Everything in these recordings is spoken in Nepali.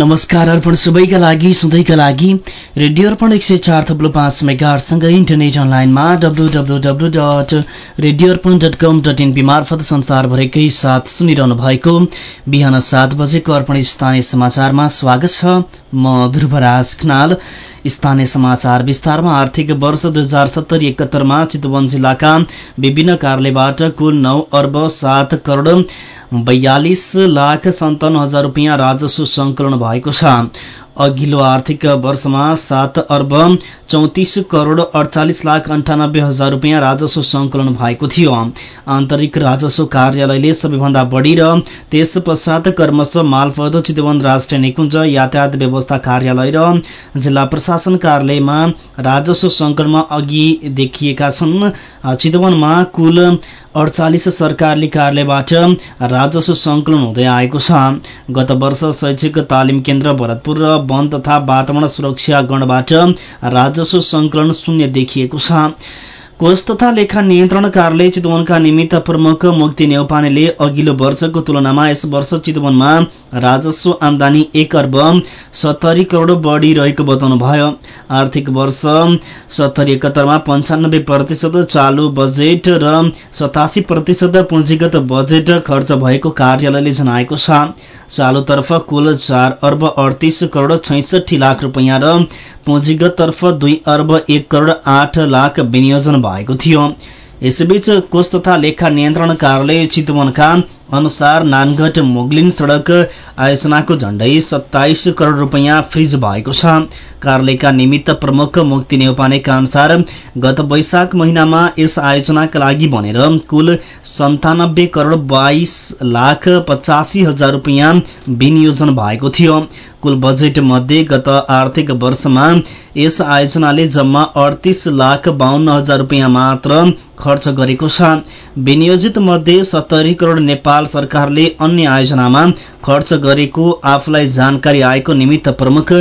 नमस्कार अर्पण सबैका लागि सधैँका लागि रेडियो अर्पण एक सय चार थप्लो पाँच मेगाहरूसँगै इन्टरनेट अनलाइनमा W W W dot radio Arpan dot com dot N P मार्फत संसारभरिकै साथ सुनिरहनु भएको बिहान सात बजेको अर्पण स्थानीय समाचारमा स्वागत छ म ध्रुवराज खनाल। स्थानीय समाचार विस्तारमा आर्थिक वर्ष दुई हजार सत्तरी एकहत्तरमा चितवन जिल्लाका विभिन्न कार्यालयबाट कुल नौ अर्ब सात करोड़ बयालिस लाख सन्ताउन्न हजार रुपियाँ राजस्व संकलन भएको छ। अघिल्लो आर्थिक वर्षमा सात अर्ब चौतिस करोड़ अडचालिस लाख अन्ठानब्बे हजार रुपियाँ राजस्व संकलन भएको थियो। आन्तरिक राजस्व कार्यालयले सबैभन्दा बढी र त्यस पश्चात कर्मश मालपद चितवन राष्ट्रिय निकुञ्ज यातायात व्यवस्था कार्यालय र जिल्ला प्रशासन कार्यालयमा राजस्व संकलनमा अघि देखिएका छन्। चितवनमा कुल अडचालिस सरकारले कार्यालयबाट राजस्व संकलन हुँदै आएको छ। गत वर्ष शैक्षिक तालिम केन्द्र भरतपुर र वन तथा वातावरण सुरक्षा गणबाट राजस्व संकलन शून्य देखिएको छ। कोष तथा लेखा नियन्त्रण कार्यालय चितवनका निमित्त प्रमुख मुक्ति नेौपानेले अघिल्लो वर्षको तुलनामा यस वर्ष चितवनमा राजस्व आमदानी एक अर्ब सत्तरी करोड़ बढ़ी रहेको बताउनुभयो। आर्थिक वर्ष सत्तरी एकहत्तरमा पञ्चानब्बे प्रतिशत चालु बजेट र सतासी प्रतिशत पुँजीगत बजेट खर्च भएको कार्यालयले जनाएको छ। चालुतर्फ कुल चार अर्ब अडतिस करोड़ छैसठी लाख रुपियाँ र पुँजीगततर्फ दुई अर्ब एक करोड़ आठ लाख विनियोजन भएको थियो। यसैबीच कोष तथा लेखा नियन्त्रण कार्यालय चितवनका अनुसार नानगढ मोगलिन सड़क आयोजनाको झण्डै सत्ताइस करोड़ रूपियाँ फ्रिज भएको छ। कार्यालयका निमित्त प्रमुख मुक्ति नेउपानेका अनुसार गत वैशाख महिनामा यस आयोजनाका लागि भनेर कुल सन्तानब्बे करोड़ बाइस लाख पचासी हजार रूपियाँ विनियोजन भएको थियो। कुल बजेट मध्ये गत आर्थिक वर्षमा यस आयोजनाले जम्मा अडतिस लाख बाहन्न हजार रूपियाँ मात्र खर्च गरेको छ। विनियोजित मध्ये सत्तरी करोड़ नेपाल सरकारले अन्य आयोजनामा खर्च गरेको आफूलाई जानकारी आएको निमित्त प्रमुख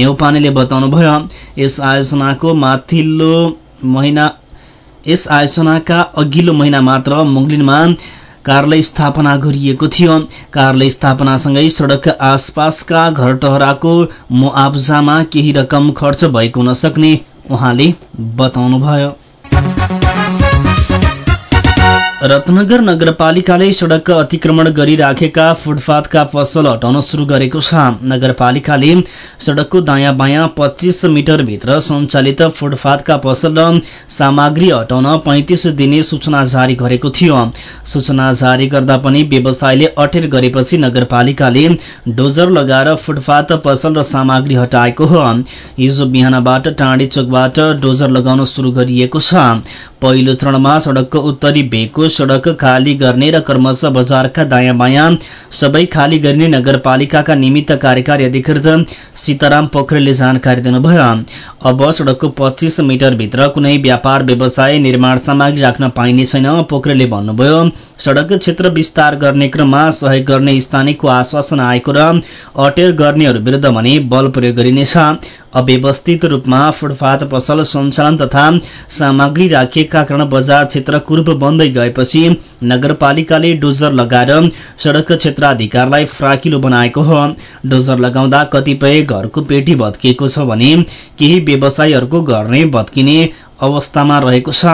नेउपानेले बताउनुभयो। यस आयोजनाको माथिल्लो महिना यस आयोजनाका अघिल्लो महिना मात्र मुगलिनमा कार्यालय स्थापना गरिएको थियो। कार्यालय स्थापनासँगै सड़क आसपासका घरटहराको मुआब्जामा केही रकम खर्च भएको हुन सक्ने उहाँले बताउनुभयो। रत्नगर नगरपालिकाले सड़क अतिक्रमण गरिराखेका फुटपाथका पसल हटाउन शुरू गरेको छ। नगरपालिकाले सड़कको दायाँ बायाँ पच्चीस मिटरभित्र सञ्चालित फुटपाथका पसल र सामग्री हटाउन पैंतिस दिने सूचना जारी गरेको थियो। सूचना जारी गर्दा पनि व्यवसायले अटेर गरेपछि नगरपालिकाले डोजर लगाएर फुटपाथ पसल र सामग्री हटाएको हो। हिजो बिहानबाट टाँडी चोकबाट डोजर लगाउन शुरू गरिएको छ। पहिलो चरणमा सड़कको उत्तरी भेगको सड़क खाली गर्ने र कर्मश बजारका दायाँ बायाँ सबै खाली गर्ने नगरपालिकाका निमित्त कार्यकारी अधिकृत सीताराम पोखरेलले जानकारी दिनुभयो। अब सड़कको पच्चीस मिटरभित्र कुनै व्यापार व्यवसाय निर्माण सामग्री राख्न पाइने छैन पोखरेलले भन्नुभयो। सड़क क्षेत्र विस्तार गर्ने क्रममा सहयोग गर्ने स्थानीयको आश्वासन आएको र अटेर गर्नेहरू विरूद्ध भने बल प्रयोग गरिनेछ। अव्यवस्थित रूपमा फुटपाथ पसल सञ्चालन तथा सामग्री राखिएका कारण बजार क्षेत्र कुरूप बन्दै गएपछि नगरपालिकाले डोजर लगाएर सड़क क्षेत्राधिकारलाई फ्राकिलो बनाएको हो। डोजर लगाउँदा कतिपय घरको पेटी भत्किएको छ भने केही व्यवसायीहरूको घर नै भत्किने अवस्थामा रहेको छ।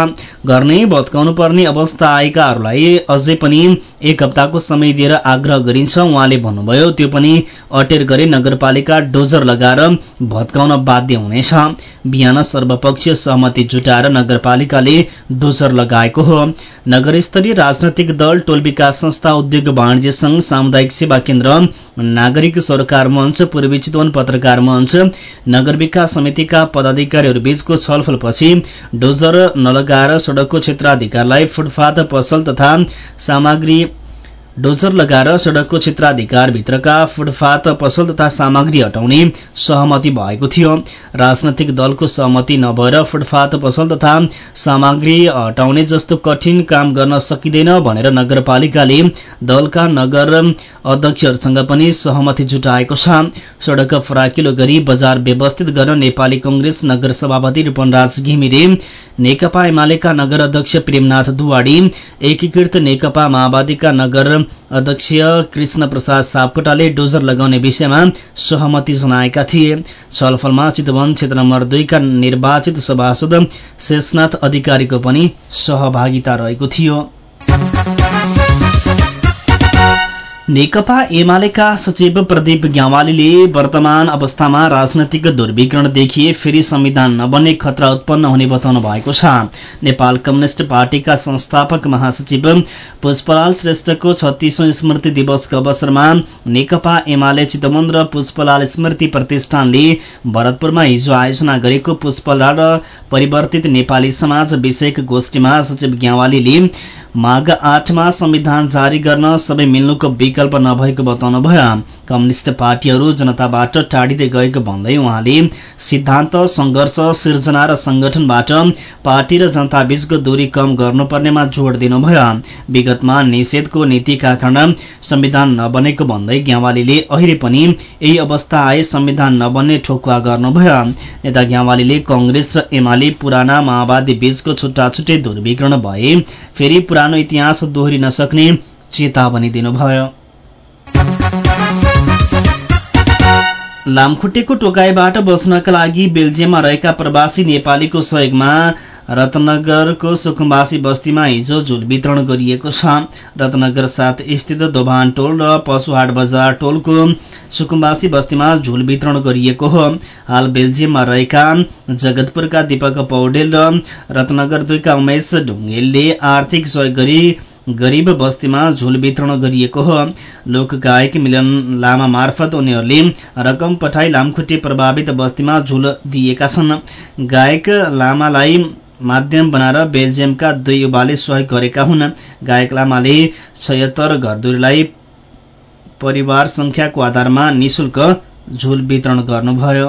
घर नै भत्काउनु पर्ने अवस्था आएकाहरूलाई अझै पनि एक हप्ताको समय दिएर आग्रह गरिन्छ। उहाँले भन्नुभयो त्यो पनि अटेर गरे नगरपालिका डोजर लगाएर भत्काउन बाध्य हुनेछ। बिहान सर्वपक्षीय सहमति जुटाएर नगरपालिकाले डोजर लगाएको हो। नगर स्तरीय राजनैतिक दल टोल विकास संस्था उद्योग वाणिज्य संघ सामुदायिक सेवा केन्द्र नागरिक सरकार मञ्च पूर्वी चितवन पत्रकार मञ्च नगर विकास समितिका पदाधिकारीहरू बीचको छलफलपछि डोजर नलगाएर सड़कको क्षेत्राधिकारलाई फुटपाथ पसल तथा सामग्री डोजर लगाएर सड़कको क्षेत्राधिकारभित्रका फुटपाथ पसल तथा सामग्री हटाउने सहमति भएको थियो। राजनैतिक दलको सहमति नभएर फुटपाथ पसल तथा सामग्री हटाउने जस्तो कठिन काम गर्न सकिँदैन भनेर नगरपालिकाले दलका नगर अध्यक्षहरूसँग पनि सहमति जुटाएको छ। सड़क फराकिलो गरी बजार व्यवस्थित गर्न नेपाली कंग्रेस नगर सभापति रूपनराज घिमिरे नेकपा एमालेका नगर अध्यक्ष प्रेमनाथ दुवाडी एकीकृत नेकपा माओवादीका नगर अध्यक्ष कृष्ण प्रसाद सापकोटाले डोजर लगाउने विषयमा सहमति जनाएका थिए। छलफलमा चितवन क्षेत्र नम्बर दुईका निर्वाचित सभासद शेषनाथ अधिकारीको पनि सहभागिता रहेको थियो। नेकपा एमालेका सचिव प्रदीप ग्यावालीले वर्तमान अवस्थामा राजनैतिक दुर्विकरण देखिए फेरि संविधान नबन्ने खतरा उत्पन्न हुने बताउनु भएको छ। नेपाल कम्युनिष्ट पार्टीका संस्थापक महासचिव पुष्पलाल श्रेष्ठको छत्तीसौं स्मृति दिवसको अवसरमा नेकपा एमाले चितवन र पुष्पलाल स्मृति प्रतिष्ठानले भरतपुरमा हिजो आयोजना गरेको पुष्पलाल र परिवर्तित नेपाली समाज विषयक गोष्ठीमा सचिव ग्यावालीले माघ आठमा संविधान जारी गर्न सबै मिल्नुको विकल्प नभएको बताउनुभयो। कम्युनिष्ट पार्टीहरू जनताबाट टाढिँदै गएको भन्दै उहाँले सिद्धान्त संघर्ष सिर्जना र संगठनबाट पार्टी र जनता बीचको दूरी कम गर्नुपर्नेमा जोड़ दिनुभयो। विगतमा निषेधको नीतिका कारण संविधान नबनेको भन्दै ग्यावालीले अहिले पनि यही अवस्था आए संविधान नबन्ने ठोकुवा गर्नुभयो। नेता ग्यावालीले कंग्रेस र एमाले पुराना माओवादी बीचको छुट्टा छुट्टै दुर्विकरण भए फेरि पुरानो इतिहास दोहोरिन सक्ने चेतावनी दिनुभयो। लामखुट्टेको टोकाइबाट बस्नका लागि बेल्जियममा रहेका प्रवासी नेपालीको सहयोगमा रत्नगरको सुकुम्बासी बस्तीमा हिजो झुल वितरण गरिएको छ। रत्नगर सात स्थित दोभान टोल र पशुहाट बजार टोलको सुकुम्बासी बस्तीमा झुल वितरण गरिएको हो। हाल बेल्जियममा रहेका जगतपुरका दीपक पौडेल र रत्नगर दुईका उमेश ढुङ्गेलले आर्थिक सहयोग गरी गरीब बस्तीमा झुल वितरण गरिएको हो। लोकगायक मिलन लामा मार्फत उनीहरूले रकम पठाई लामखुट्टे प्रभावित बस्तीमा झुल दिएका छन्। गायक लामालाई माध्यम बनाएर बेल्जियमका दुई युवाले सहयोग गरेका हुन्। गायक लामाले छयत्तर घरधुरीलाई परिवार संख्याको आधारमा निशुल्क झुल वितरण गर्नुभयो।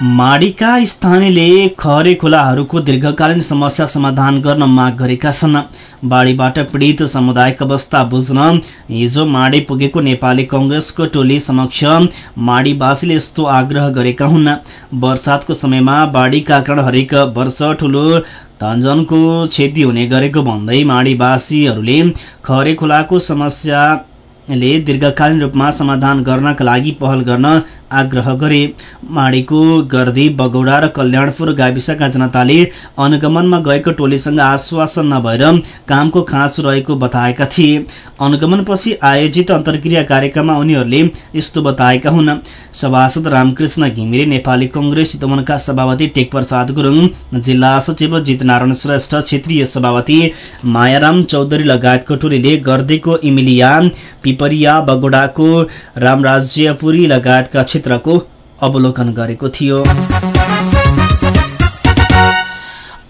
माडीका स्थानीयले खरे खोलाहरूको दीर्घकालीन समस्या समाधान गर्न माग गरेका छन्। बाढीबाट पीडित सामुदायिक अवस्था बुझ्न हिजो माडी पुगेको नेपाली कंग्रेसको टोली समक्ष माडीवासीले यस्तो आग्रह गरेका हुन्। वर्षातको समयमा बाढीका कारण हरेक वर्ष ठूलो धनजनको क्षति हुने गरेको भन्दै माडीवासीहरूले खरे खोलाको समस्याले दीर्घकालीन रूपमा समाधान गर्नका लागि पहल गर्न आग्रह गरे। माडीको गर्दी बगौडा र कल्याणपुर गाविसका जनताले अनुगमनमा गएको टोलीसँग आश्वासन नभएर कामको खाँचो रहेको बताएका थिए। अनुगमनपछि आयोजित अन्तर्क्रिया कार्यक्रममा उनीहरूले यस्तो बताएका हुन्। सभासद रामकृष्ण घिमिरे नेपाली कंग्रेस चितवनका सभापति टेकप्रसाद गुरुङ जिल्ला सचिव जितनारायण श्रेष्ठ क्षेत्रीय सभापति मायाराम चौधरी लगायतको टोलीले गर्दीको इमिलिया पिपरिया बगोडाको रामराज्यपुरी लगायतका क्षेत्रको अवलोकन गरेको थियो।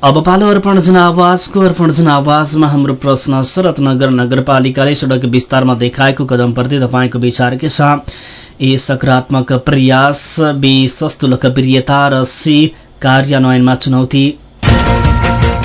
अब पालो अर्पण जनावासको अर्पण जनावासमा हाम्रो प्रश्न शरतनगर नगरपालिकाले सड़क विस्तारमा देखाएको कदमप्रति तपाईँको विचार के छ? ए सकारात्मक प्रयास बी सस्तो लोकप्रियता र सी कार्यान्वयनमा चुनौती।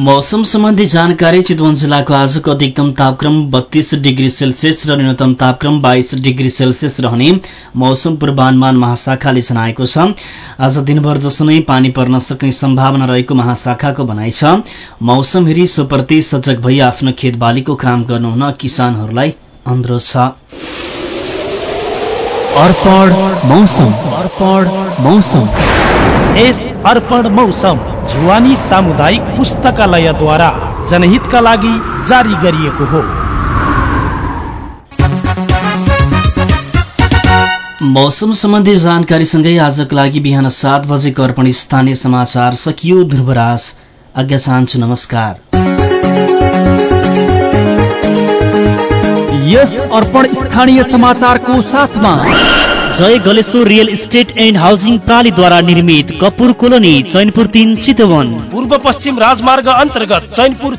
मौसम सम्बन्धी जानकारी चितवन जिल्लाको आजको अधिकतम तापक्रम बत्तीस डिग्री सेल्सियस र न्यूनतम तापक्रम बाइस डिग्री सेल्सियस रहने मौसम पूर्वानुमान महाशाखाले जनाएको छ। आज दिनभर जसो नै पानी पर्न सक्ने सम्भावना रहेको महाशाखाको भनाइ छ। मौसम हेरी सोप्रति सजग भई आफ्नो खेतबालीको काम गर्नुहुन किसानहरूलाई अनुरोध छ। अर्पण मौसम। अर्पण मौसम। यस अर्पण मौसम जुवानी सामुदायिक पुस्तकालयद्वारा जनहितका लागि जारी गरिएको हो। मौसम सम्बन्धी जानकारीसँगै आजको लागि बिहान सात बजेको अर्पण स्थानीय समाचार सकियो ध्रुवराज आज्ञा चाहन्छु नमस्कार। यस अर्पण स्थानीय समाचारको साथमा। Jai Galeshwar real estate and housing प्रणालीद्वारा निर्मित कपुर कोलोनी चैनपुर तिन चितवन। पूर्व पश्चिम राजमार्ग अन्तर्गत चैनपुर